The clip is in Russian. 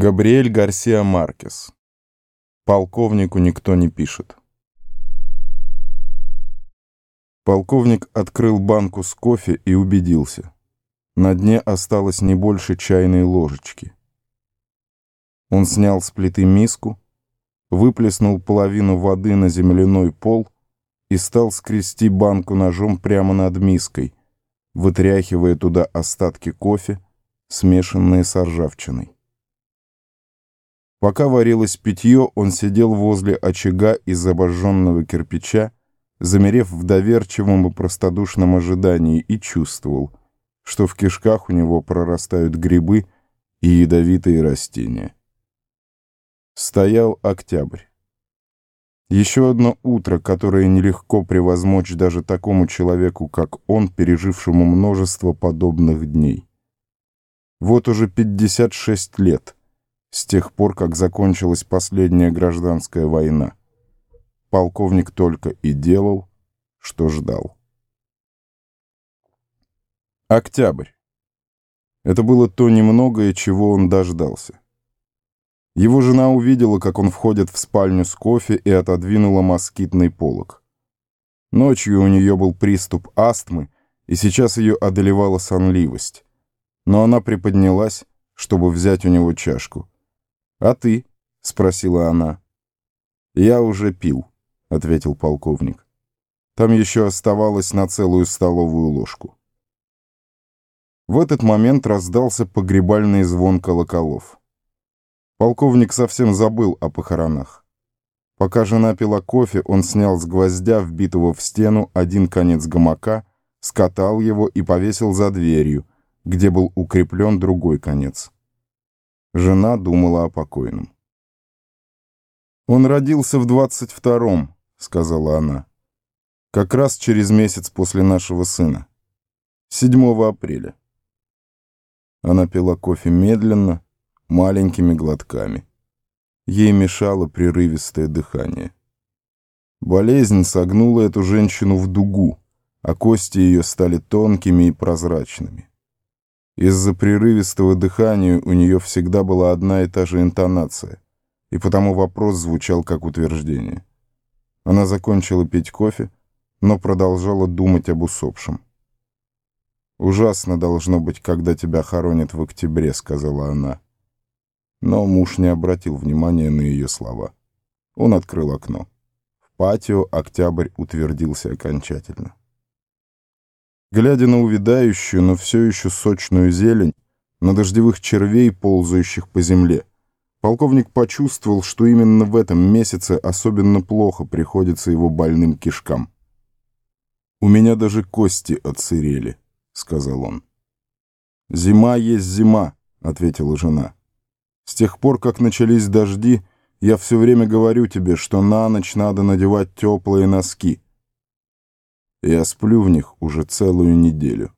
Габриэль Гарсиа Маркес. Полковнику никто не пишет. Полковник открыл банку с кофе и убедился. На дне осталось не больше чайной ложечки. Он снял с плиты миску, выплеснул половину воды на земляной пол и стал скрести банку ножом прямо над миской, вытряхивая туда остатки кофе, смешанные с ржавчиной. Пока варилось питье, он сидел возле очага из обожженного кирпича, замерев в доверчивом и простодушном ожидании, и чувствовал, что в кишках у него прорастают грибы и ядовитые растения. Стоял октябрь. Еще одно утро, которое нелегко превозмочь даже такому человеку, как он, пережившему множество подобных дней. Вот уже 56 лет — с тех пор, как закончилась последняя гражданская война. Полковник только и делал, что ждал. Октябрь. Это было то немногое, чего он дождался. Его жена увидела, как он входит в спальню с кофе и отодвинула москитный полог. Ночью у нее был приступ астмы, и сейчас ее одолевала сонливость. Но она приподнялась, чтобы взять у него чашку. «А ты?» — спросила она. «Я уже пил», — ответил полковник. «Там еще оставалось на целую столовую ложку». В этот момент раздался погребальный звон колоколов. Полковник совсем забыл о похоронах. Пока жена пила кофе, он снял с гвоздя, вбитого в стену, один конец гамака, скатал его и повесил за дверью, где был укреплен другой конец. Жена думала о покойном. «Он родился в двадцать втором», — сказала она. «Как раз через месяц после нашего сына. 7 апреля». Она пила кофе медленно, маленькими глотками. Ей мешало прерывистое дыхание. Болезнь согнула эту женщину в дугу, а кости ее стали тонкими и прозрачными. Из-за прерывистого дыхания у нее всегда была одна и та же интонация, и потому вопрос звучал как утверждение. Она закончила пить кофе, но продолжала думать об усопшем. «Ужасно должно быть, когда тебя хоронят в октябре», — сказала она. Но муж не обратил внимания на ее слова. Он открыл окно. В патио октябрь утвердился окончательно. Глядя на увядающую, но все еще сочную зелень, на дождевых червей, ползающих по земле, полковник почувствовал, что именно в этом месяце особенно плохо приходится его больным кишкам. «У меня даже кости отсырели», — сказал он. «Зима есть зима», — ответила жена. «С тех пор, как начались дожди, я все время говорю тебе, что на ночь надо надевать теплые носки». Я сплю в них уже целую неделю.